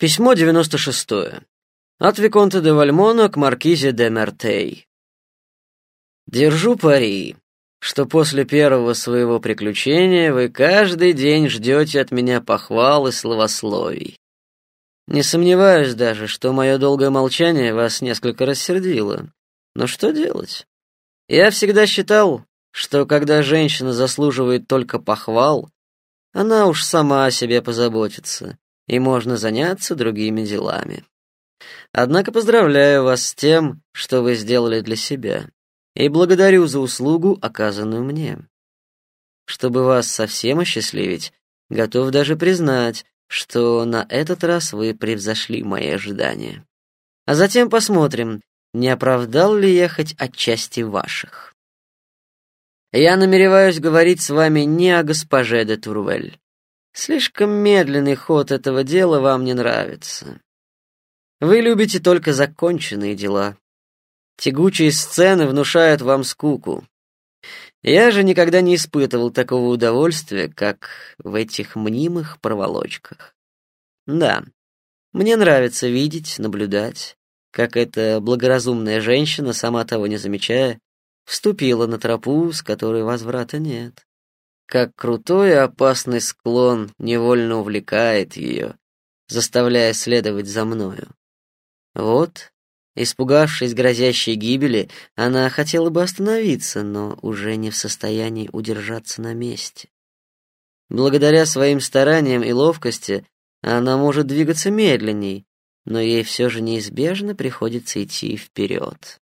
Письмо 96. От Виконта де Вальмона к Маркизе де Мертей. Держу пари, что после первого своего приключения вы каждый день ждете от меня похвал и словословий. Не сомневаюсь даже, что мое долгое молчание вас несколько рассердило. Но что делать? Я всегда считал, что когда женщина заслуживает только похвал, она уж сама о себе позаботится, и можно заняться другими делами. Однако поздравляю вас с тем, что вы сделали для себя, и благодарю за услугу, оказанную мне. Чтобы вас совсем осчастливить, готов даже признать, что на этот раз вы превзошли мои ожидания. А затем посмотрим, не оправдал ли я хоть отчасти ваших. Я намереваюсь говорить с вами не о госпоже де Турвель. Слишком медленный ход этого дела вам не нравится. Вы любите только законченные дела. Тягучие сцены внушают вам скуку. Я же никогда не испытывал такого удовольствия, как в этих мнимых проволочках. Да, мне нравится видеть, наблюдать, как эта благоразумная женщина, сама того не замечая, вступила на тропу, с которой возврата нет как крутой и опасный склон невольно увлекает ее, заставляя следовать за мною. Вот, испугавшись грозящей гибели, она хотела бы остановиться, но уже не в состоянии удержаться на месте. Благодаря своим стараниям и ловкости она может двигаться медленней, но ей все же неизбежно приходится идти вперед.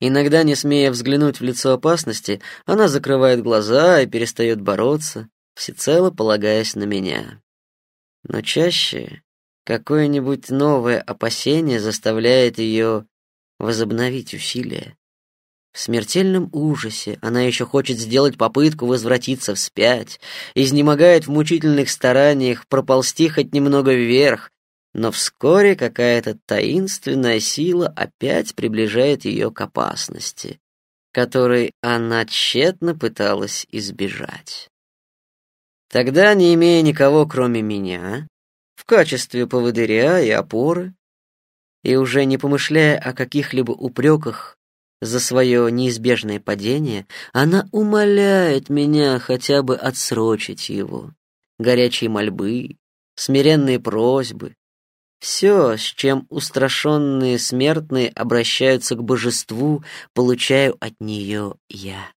Иногда, не смея взглянуть в лицо опасности, она закрывает глаза и перестает бороться, всецело полагаясь на меня. Но чаще какое-нибудь новое опасение заставляет ее возобновить усилия. В смертельном ужасе она еще хочет сделать попытку возвратиться вспять, изнемогает в мучительных стараниях проползти хоть немного вверх, но вскоре какая-то таинственная сила опять приближает ее к опасности, которой она тщетно пыталась избежать. Тогда, не имея никого, кроме меня, в качестве поводыря и опоры, и уже не помышляя о каких-либо упреках за свое неизбежное падение, она умоляет меня хотя бы отсрочить его. Горячие мольбы, смиренные просьбы, все, с чем устрашенные смертные обращаются к божеству, получаю от нее я.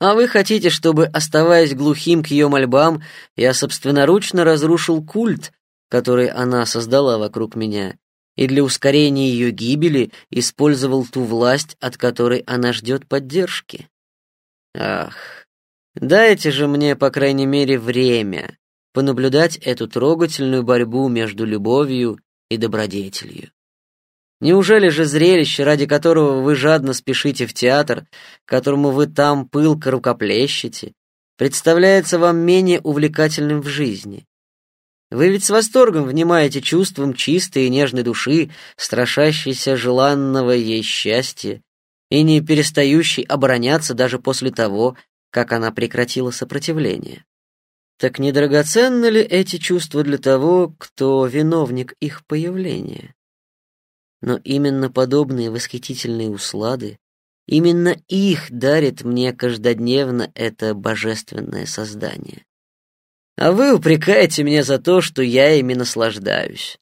А вы хотите, чтобы, оставаясь глухим к ее мольбам, я собственноручно разрушил культ, который она создала вокруг меня, и для ускорения ее гибели использовал ту власть, от которой она ждет поддержки? Ах, дайте же мне, по крайней мере, время, понаблюдать эту трогательную борьбу между любовью и добродетелью. Неужели же зрелище, ради которого вы жадно спешите в театр, которому вы там пылко рукоплещете, представляется вам менее увлекательным в жизни? Вы ведь с восторгом внимаете чувствам чистой и нежной души, страшащейся желанного ей счастья и не перестающей обороняться даже после того, как она прекратила сопротивление. Так не драгоценны ли эти чувства для того, кто виновник их появления? Но именно подобные восхитительные услады, именно их дарит мне каждодневно это божественное создание. А вы упрекаете меня за то, что я ими наслаждаюсь.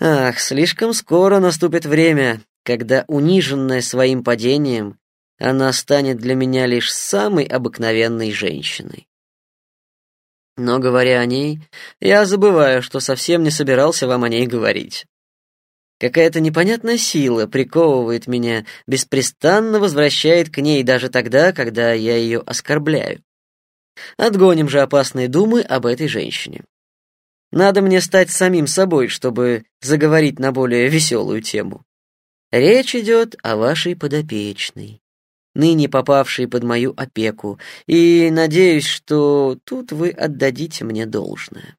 Ах, слишком скоро наступит время, когда, униженная своим падением, она станет для меня лишь самой обыкновенной женщиной. Но, говоря о ней, я забываю, что совсем не собирался вам о ней говорить. Какая-то непонятная сила приковывает меня, беспрестанно возвращает к ней даже тогда, когда я ее оскорбляю. Отгоним же опасные думы об этой женщине. Надо мне стать самим собой, чтобы заговорить на более веселую тему. Речь идет о вашей подопечной ныне попавшие под мою опеку, и надеюсь, что тут вы отдадите мне должное.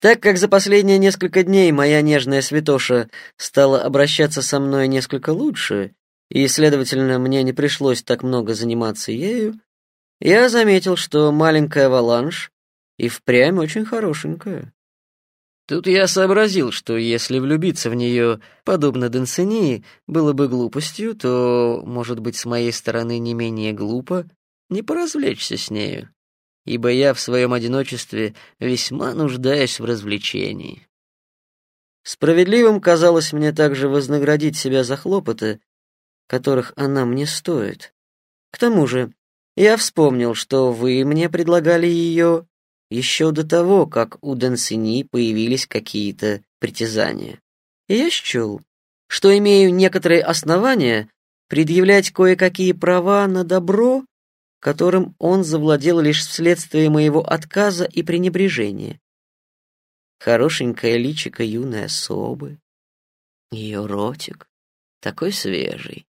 Так как за последние несколько дней моя нежная святоша стала обращаться со мной несколько лучше, и, следовательно, мне не пришлось так много заниматься ею, я заметил, что маленькая Валанш и впрямь очень хорошенькая. Тут я сообразил, что если влюбиться в нее, подобно Дансени, было бы глупостью, то, может быть, с моей стороны не менее глупо не поразвлечься с нею, ибо я в своем одиночестве весьма нуждаюсь в развлечении. Справедливым казалось мне также вознаградить себя за хлопоты, которых она мне стоит. К тому же, я вспомнил, что вы мне предлагали ее еще до того, как у Дансини появились какие-то притязания. И я счел, что имею некоторые основания предъявлять кое-какие права на добро, которым он завладел лишь вследствие моего отказа и пренебрежения. Хорошенькая личико юной особы, ее ротик такой свежий,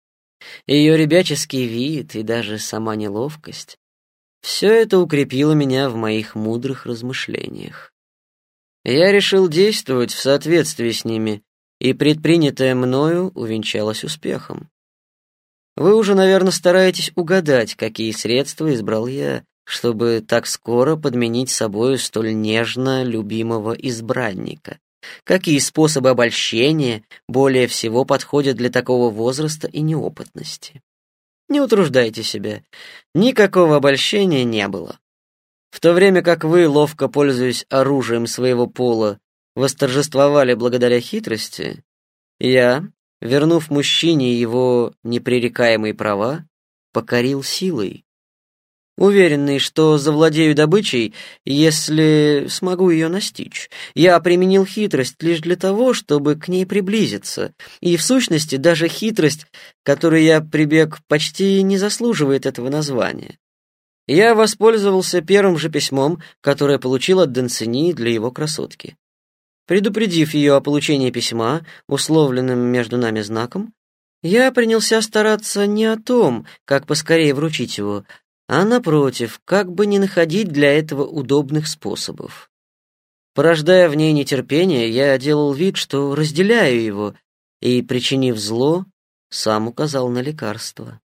ее ребяческий вид и даже сама неловкость все это укрепило меня в моих мудрых размышлениях. Я решил действовать в соответствии с ними, и предпринятое мною увенчалось успехом. Вы уже, наверное, стараетесь угадать, какие средства избрал я, чтобы так скоро подменить собою столь нежно любимого избранника. Какие способы обольщения более всего подходят для такого возраста и неопытности? Не утруждайте себя. Никакого обольщения не было. В то время как вы, ловко пользуясь оружием своего пола, восторжествовали благодаря хитрости, я, вернув мужчине его непререкаемые права, покорил силой, уверенный, что завладею добычей, если смогу ее настичь. Я применил хитрость лишь для того, чтобы к ней приблизиться, и в сущности даже хитрость, которой я прибег, почти не заслуживает этого названия. Я воспользовался первым же письмом, которое получил от Денцини для его красотки. Предупредив ее о получении письма, условленным между нами знаком, я принялся стараться не о том, как поскорее вручить его, а напротив, как бы не находить для этого удобных способов. Порождая в ней нетерпение, я делал вид, что разделяю его, и, причинив зло, сам указал на лекарство.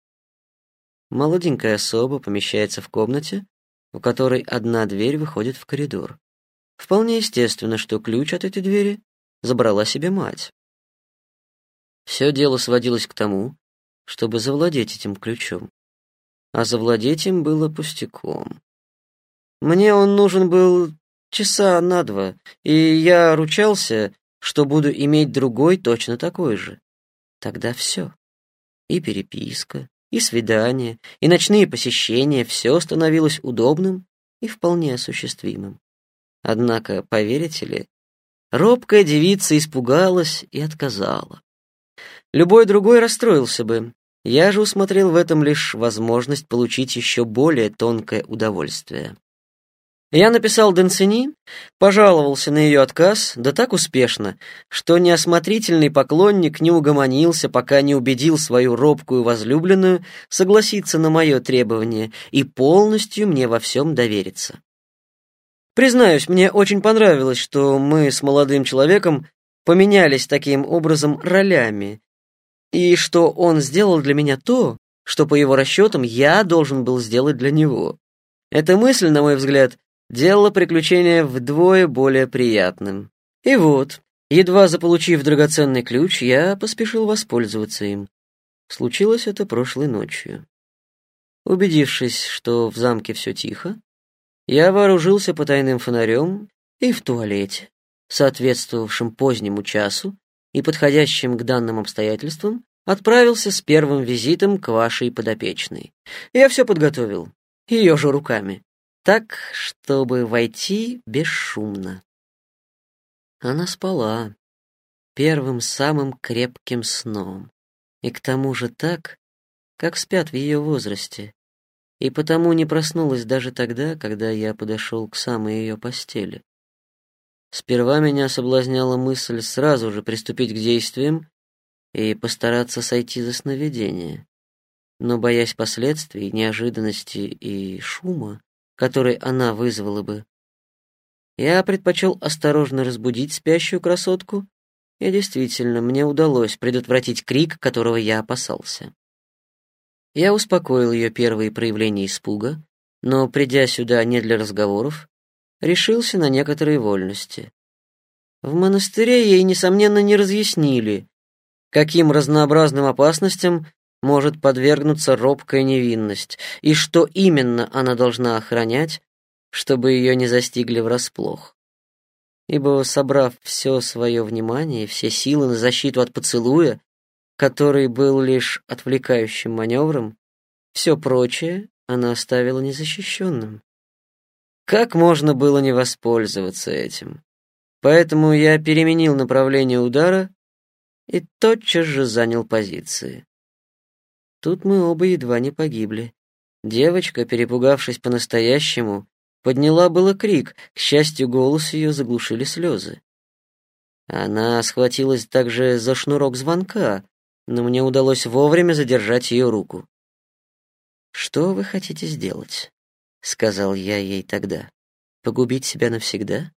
Молоденькая особа помещается в комнате, в которой одна дверь выходит в коридор. Вполне естественно, что ключ от этой двери забрала себе мать. Все дело сводилось к тому, чтобы завладеть этим ключом а завладеть им было пустяком. Мне он нужен был часа на два, и я ручался, что буду иметь другой точно такой же. Тогда все. И переписка, и свидания, и ночные посещения — все становилось удобным и вполне осуществимым. Однако, поверите ли, робкая девица испугалась и отказала. Любой другой расстроился бы, я же усмотрел в этом лишь возможность получить еще более тонкое удовольствие. Я написал Денцини, пожаловался на ее отказ, да так успешно, что неосмотрительный поклонник не угомонился, пока не убедил свою робкую возлюбленную согласиться на мое требование и полностью мне во всем довериться. Признаюсь, мне очень понравилось, что мы с молодым человеком поменялись таким образом ролями, и что он сделал для меня то, что, по его расчетам, я должен был сделать для него. Эта мысль, на мой взгляд, делала приключение вдвое более приятным. И вот, едва заполучив драгоценный ключ, я поспешил воспользоваться им. Случилось это прошлой ночью. Убедившись, что в замке все тихо, я вооружился потайным фонарем и в туалете, соответствовавшем позднему часу, и подходящим к данным обстоятельствам, отправился с первым визитом к вашей подопечной. Я все подготовил, ее же руками, так, чтобы войти бесшумно. Она спала первым самым крепким сном, и к тому же так, как спят в ее возрасте, и потому не проснулась даже тогда, когда я подошел к самой ее постели. Сперва меня соблазняла мысль сразу же приступить к действиям и постараться сойти за сновидение. Но, боясь последствий, неожиданности и шума, который она вызвала бы, я предпочел осторожно разбудить спящую красотку, и действительно, мне удалось предотвратить крик, которого я опасался. Я успокоил ее первые проявления испуга, но, придя сюда не для разговоров, решился на некоторые вольности. В монастыре ей, несомненно, не разъяснили, каким разнообразным опасностям может подвергнуться робкая невинность, и что именно она должна охранять, чтобы ее не застигли врасплох. Ибо, собрав все свое внимание, все силы на защиту от поцелуя, который был лишь отвлекающим маневром, все прочее она оставила незащищенным. Как можно было не воспользоваться этим? Поэтому я переменил направление удара и тотчас же занял позиции. Тут мы оба едва не погибли. Девочка, перепугавшись по-настоящему, подняла было крик, к счастью, голос ее заглушили слезы. Она схватилась также за шнурок звонка, но мне удалось вовремя задержать ее руку. «Что вы хотите сделать?» — сказал я ей тогда. «Погубить себя навсегда?»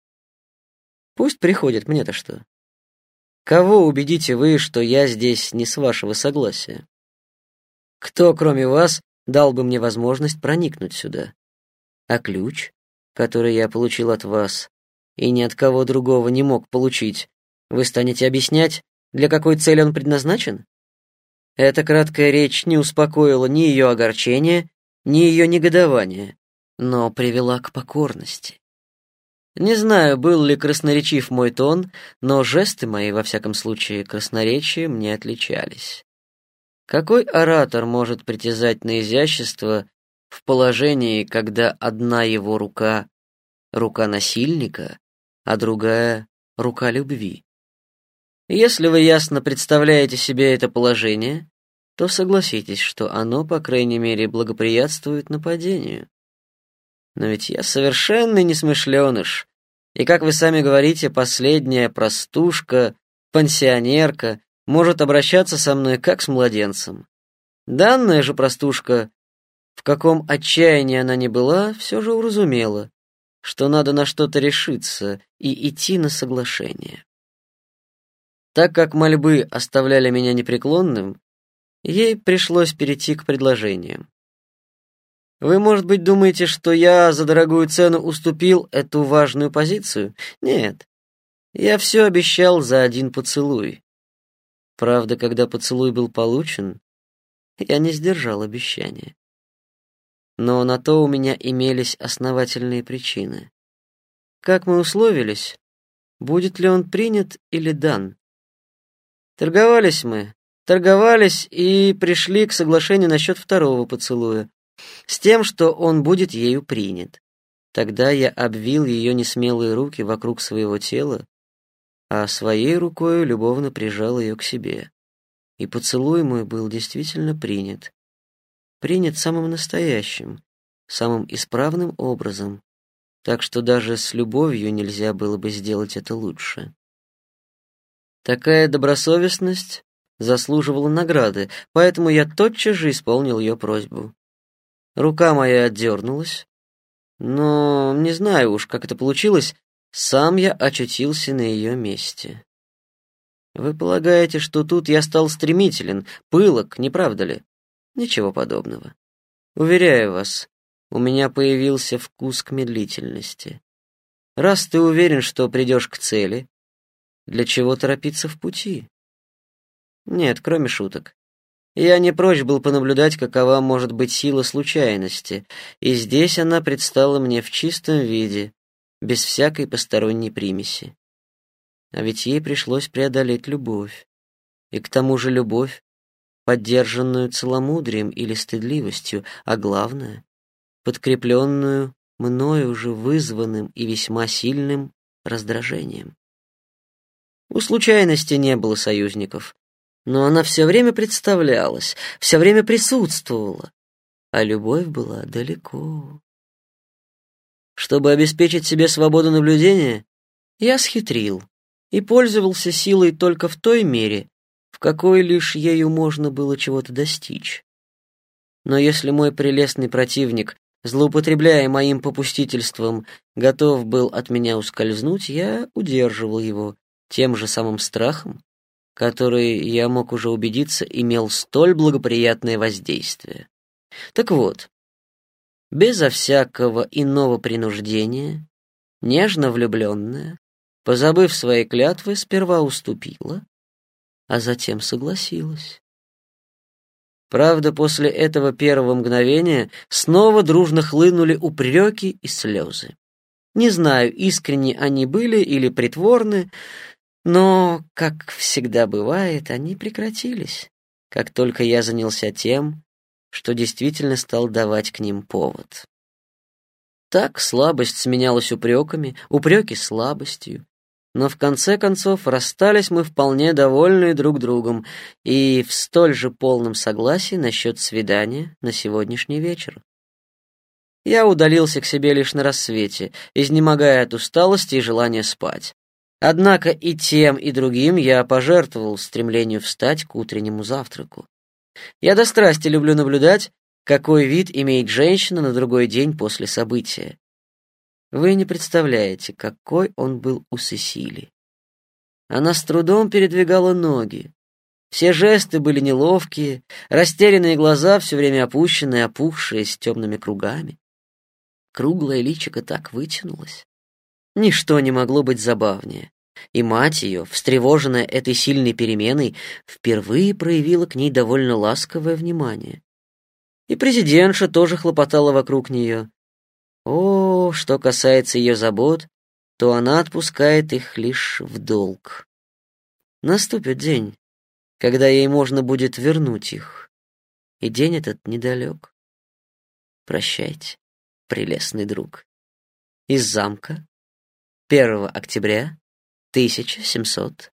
«Пусть приходит, мне-то что?» Кого убедите вы, что я здесь не с вашего согласия? Кто, кроме вас, дал бы мне возможность проникнуть сюда? А ключ, который я получил от вас и ни от кого другого не мог получить, вы станете объяснять, для какой цели он предназначен? Эта краткая речь не успокоила ни ее огорчение, ни ее негодование, но привела к покорности. Не знаю, был ли красноречив мой тон, но жесты мои, во всяком случае, красноречием не отличались. Какой оратор может притязать на изящество в положении, когда одна его рука — рука насильника, а другая — рука любви? Если вы ясно представляете себе это положение, то согласитесь, что оно, по крайней мере, благоприятствует нападению. Но ведь я совершенно несмышленыш, и, как вы сами говорите, последняя простушка, пансионерка, может обращаться со мной как с младенцем. Данная же простушка, в каком отчаянии она не была, все же уразумела, что надо на что-то решиться и идти на соглашение. Так как мольбы оставляли меня непреклонным, ей пришлось перейти к предложениям. Вы, может быть, думаете, что я за дорогую цену уступил эту важную позицию? Нет. Я все обещал за один поцелуй. Правда, когда поцелуй был получен, я не сдержал обещания. Но на то у меня имелись основательные причины. Как мы условились, будет ли он принят или дан? Торговались мы, торговались и пришли к соглашению насчет второго поцелуя с тем, что он будет ею принят. Тогда я обвил ее несмелые руки вокруг своего тела, а своей рукой любовно прижал ее к себе. И поцелуй мой был действительно принят. Принят самым настоящим, самым исправным образом, так что даже с любовью нельзя было бы сделать это лучше. Такая добросовестность заслуживала награды, поэтому я тотчас же исполнил ее просьбу. Рука моя отдернулась, но не знаю уж, как это получилось, сам я очутился на ее месте. Вы полагаете, что тут я стал стремителен, пылок, не правда ли? Ничего подобного. Уверяю вас, у меня появился вкус к медлительности. Раз ты уверен, что придешь к цели, для чего торопиться в пути? Нет, кроме шуток. Я не прочь был понаблюдать, какова может быть сила случайности, и здесь она предстала мне в чистом виде, без всякой посторонней примеси. А ведь ей пришлось преодолеть любовь. И к тому же любовь, поддержанную целомудрием или стыдливостью, а главное, подкрепленную мною уже вызванным и весьма сильным раздражением. У случайности не было союзников, но она все время представлялась, все время присутствовала, а любовь была далеко. Чтобы обеспечить себе свободу наблюдения, я схитрил и пользовался силой только в той мере, в какой лишь ею можно было чего-то достичь. Но если мой прелестный противник, злоупотребляя моим попустительством, готов был от меня ускользнуть, я удерживал его тем же самым страхом, который, я мог уже убедиться, имел столь благоприятное воздействие. Так вот, безо всякого иного принуждения, нежно влюбленная, позабыв свои клятвы, сперва уступила, а затем согласилась. Правда, после этого первого мгновения снова дружно хлынули упреки и слезы. Не знаю, искренне они были или притворны, но, как всегда бывает, они прекратились, как только я занялся тем, что действительно стал давать к ним повод. Так слабость сменялась упреками, упреки слабостью, но в конце концов расстались мы вполне довольны друг другом и в столь же полном согласии насчет свидания на сегодняшний вечер. Я удалился к себе лишь на рассвете, изнемогая от усталости и желания спать. Однако и тем, и другим я пожертвовал стремлению встать к утреннему завтраку. Я до страсти люблю наблюдать, какой вид имеет женщина на другой день после события. Вы не представляете, какой он был у Сесили. Она с трудом передвигала ноги. Все жесты были неловкие, растерянные глаза все время опущенные, опухшие, с темными кругами. Круглое личико так вытянулось. Ничто не могло быть забавнее. И мать ее, встревоженная этой сильной переменой, впервые проявила к ней довольно ласковое внимание. И президентша тоже хлопотала вокруг нее, о, что касается ее забот, то она отпускает их лишь в долг. Наступит день, когда ей можно будет вернуть их, и день этот недалек. Прощайте, прелестный друг. Из замка 1 октября 1700